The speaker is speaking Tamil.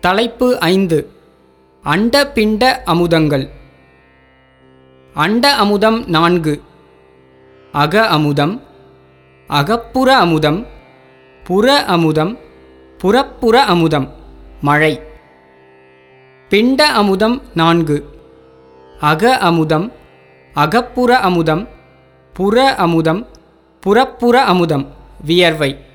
தலைப்பு ஐந்து. அண்ட பிண்ட அமுதங்கள். அண்ட அமுதம் நான்கு. அக அமுதம் அகப்புற அமுதம் புற அமுதம் புறப்புற அமுதம் மழை. பிண்ட அமுதம் நான்கு. அக அமுதம் அகப்புற அமுதம் புற அமுதம் புறப்புற அமுதம் வியர்வை.